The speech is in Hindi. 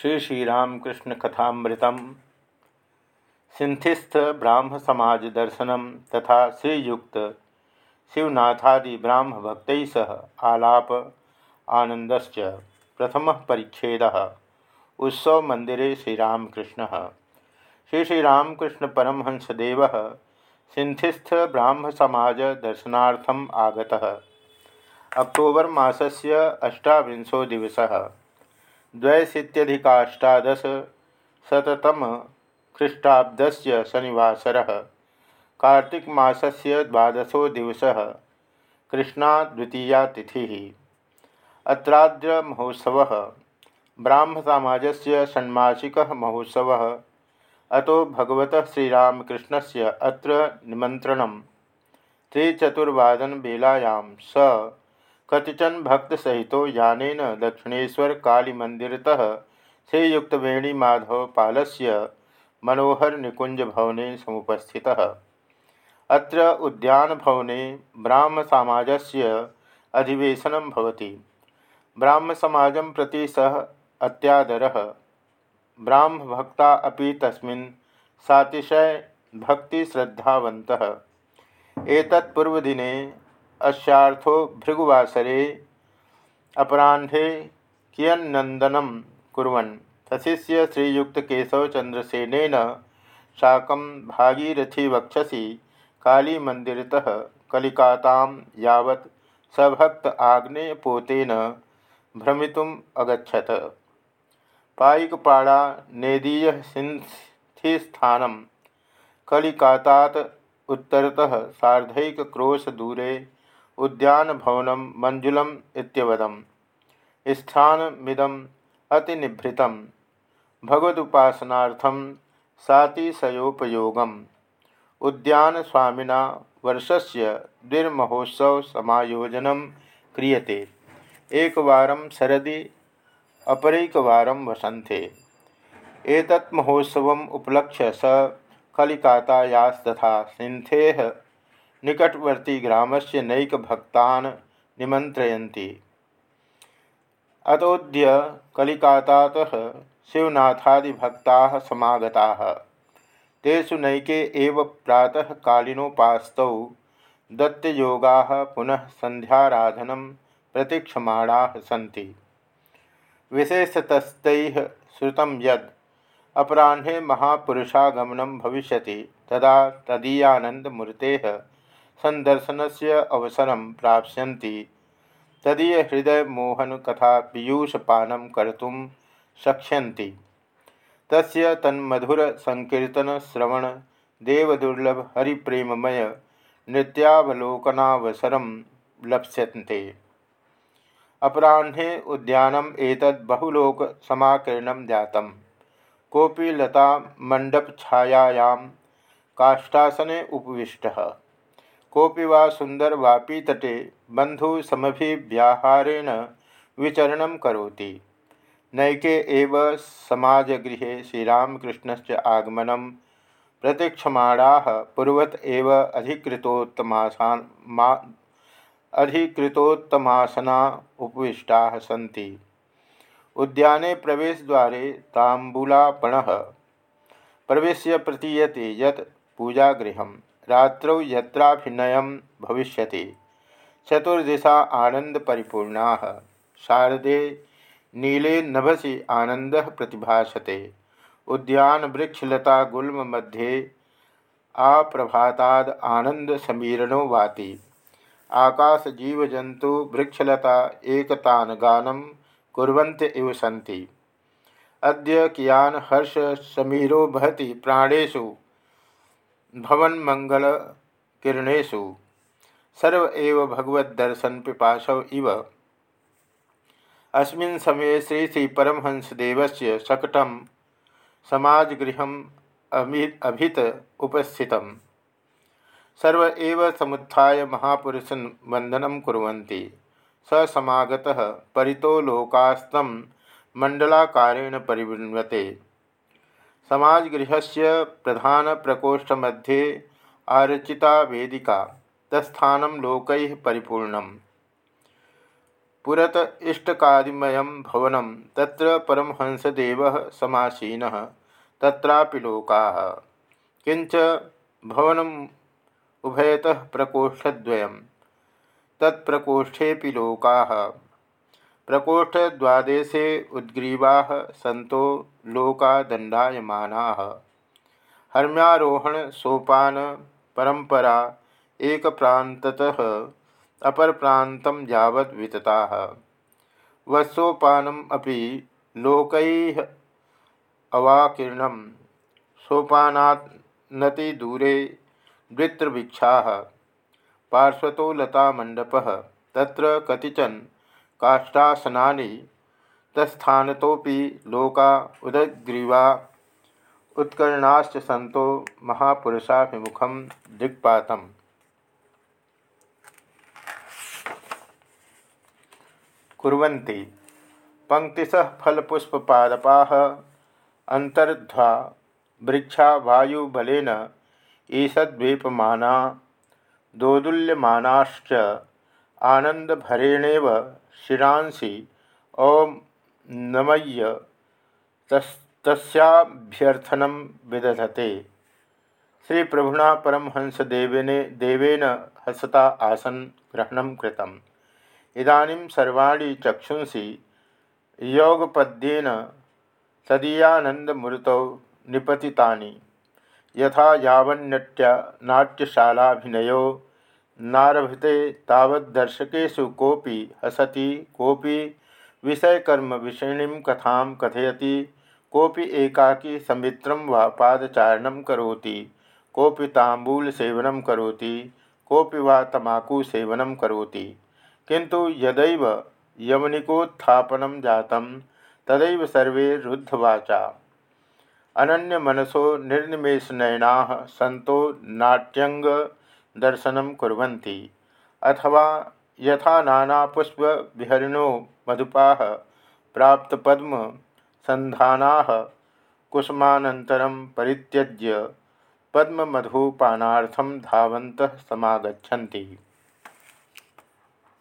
श्री श्रीरामकृष्ण कथामृतम सिंथिस्थ ब्राह्म समाज दर्शनम तथा श्रीयुक्त शिवनाथादि ब्राह्म भक्त सह आलाप आनंदश्च प्रथम परिच्छेद। उत्सव मंदिरे श्रीरामकृष्ण। श्री श्रीरामकृष्ण परमहंसदेव सिंथिस्थ ब्राह्म समाज दर्शनार्थम आगता। अक्टोबर मासस्य अष्टाविंशो दिवसः। द्वैशीत्यधिकाष्टादशशततम ख्रीष्टाब्दस्य शनिवासरः। कार्तिकमासस्य द्वादशो दिवसः। कृष्णाद्वितीया तिथिः। अत्राद्य महोत्सवः। ब्राह्मसामाजस्य षण्मासिकः महोत्सवः। अतो भगवतः श्रीरामकृष्णस्य अत्र निमन्त्रणं त्रिचतुर्वादनवेलायां स कतिचन भक्त सहित यानेन दक्षिणेशर काली मंदिरतः श्रीयुक्त वेणीमाधव पालस्य मनोहर निकुंज भवने समुपस्थितः। अत्र उद्यान भवने ब्राह्म सामजस्य अधिवेशनं भवति। ब्राह्म समाजं प्रति सह अत्यादरः। ब्राह्म भक्ता अपि तस्मिन् सातिशय भक्ति श्रद्धावन्तः एतत् पूर्वदिने अस्यार्थो भृगुवासरे अपराह्णे कियन्नन्दनं कुर्वन्। तथिस्य श्रीयुक्तकेशवचन्द्रसेनेन साकं भागीरथीवक्षसि कालीमन्दिरतः कलिकातां यावत् सभक्त आग्नेयपोतेन भ्रमितुम् अगच्छत्। पायिकपाड़ा नेदीयः सिन्थिस्थानं कलिकातात् उत्तरतः सार्धैकक्रोशदूरे उद्यानभवनं मञ्जुलम् इत्यवदम्। स्थानमिदम् अतिनिभृतं भगवदुपासनार्थं सातिशयोपयोगम्। उद्यानस्वामिना वर्षस्य द्विर्महोत्सवसमायोजनं क्रियते। एकवारं शरदि अपरैकवारं वसन्ते। एतत् महोत्सवम् उपलक्ष्य स कलिकातायास्तथा सिन्धेः निकटवर्ती ग्रामस्य नैकभक्तान् निमन्त्रयन्ति। अतोद्य कलिकातातः शिवनाथादिभक्ताः समागताः। तेषु नैके एव प्रातःकालिनोपास्तौ दत्तयोगाः पुनः सन्ध्याराधनं प्रतीक्षमाणाः सन्ति। विशेषतस्तैः श्रुतं यद् अपराह्ने महापुरुषागमनं भविष्यति, तदा तदीयानन्दमूर्तेः सन्दर्शनस्य अवसरं प्राप्स्यन्ति। तदीयहृदयमोहनकथा पीयूषपानं कर्तुं शक्ष्यन्ति। तस्य तन्मधुरसङ्कीर्तनश्रवण देवदुर्लभ हरिप्रेममय नृत्यावलोकनावसरं लप्स्यन्ते। अपराह्ने उद्यानम् एतद् बहुलोकसमाकीर्णं जातम्। कोपी लता मंडपछायायां काष्ठासने उपविष्टः। कोपि वा सुन्दरवापीतटे बन्धुसमभिव्याहारेण विचरणं करोति। नैके एव समाजगृहे श्रीरामकृष्णस्य आगमनं प्रतीक्षमाणाः पूर्वत एव अधिकृतोत्तमासान अधिकृतोत्तमासना उपविष्टाः सन्ति। उद्याने प्रवेशद्वारे प्रतीयते यत् रात्रौ यत्राभिनयं भविष्यति। चतुर्दिशा आनन्दपरिपूर्णा। शारदे नीले नभसि आनंद प्रतिभासते उद्यान वृक्षलता गुल्म मध्ये आप्रभाताद आनंद समीरणो वाति। आकाश जीवजंतु वृक्षलता एकतान गानम कुर्वन्त इव सन्ति। अद्य कियान हर्ष समीरो बहति प्राणेषु। भवन्मङ्गलकिरणेषु सर्व एव भगवद्दर्शन पिपासव इव। अस्मिन् समये श्री श्री परमहंसदेवस्य शकटं समाजगृहम् अभित उपस्थितम् सर्व एव समुत्थाय महापुरुषं वन्दनं कुर्वन्ति। स समागतः परितो लोकास्तं मण्डलाकारेण परिवृण्वते। समाजगृहस्य मध्ये आरचिता वेदिका, तत्स्थानं लोकैः परिपूर्णम्। पुरत इष्टकादिमयं भवनं, तत्र परमहंसदेवः समासीनः, तत्रापि लोकाः। किंच भवनम् उभयतः प्रकोष्ठद्वयं तत्प्रकोष्ठेऽपि लोकाः। प्रकोष्ठद्वादेशे उद्ग्रीवा सन्तो लोका दण्डायमानाः हर्म्यारोहण, सोपान, परंपरा एक प्रान्ततः अपर प्रान्तं यावत् वितताः। वत्सोपानम् अपि लोकैः अवाकीर्णं सोपानान्नतिदूरे द्वित्रवीक्षाः पार्श्वतो तत्र कतिचन काष्ठासनानि तत्स्थानतोपि लोका उदग्रीवा। उत्कर्णाश्च सन्तो महापुरुषाभिमुखं दिक्पातम् कुर्वन्ति। पंक्तिशः फलपुष्पपादपाः। अन्तर्ध्वा वृक्षा वायुबलेन ईषद्वीपमाना। दोदुल्यमानाश्च आनन्दभरेणेव शिरांसि ॐ नमय्य तस्याभ्यर्थनं विदधते। श्री प्रभुना परमहंसदेवेन, देवेन हसता आसन ग्रहण कृतम्। इदानीं सर्वाणि चक्षुंसि योगपद्येन तदीयानन्दमूर्तौ निपतितानि। यथा यावन्नट्य नाट्यशालाभिनयो नारभते तावद्दर्शकेषु कोऽपि हसति, कोऽपि विषयकर्मविषयिणीं कथां कथयति कोपि एकाकी समित्रं वा पादचारणं करोति, कोऽपि ताम्बूलसेवनं करोति, कोऽपि वा तमाकूसेवनं करोति। किंतु यदैव यवनिकोत्थापनं जातं, तदैव सर्वे रुद्धवाचा। अनन्यमनसो निर्निमेषनयनाः सन्तो नाट्यङ्गदर्शनं कुर्वन्ति। अथवा यथा नानापुष्पविहरिणो मधुपाः प्राप्तपद्म संधाना कुसुमानन्तरं परित्यज्य पद्ममधुपानार्थं धावन्तः समागच्छन्ति।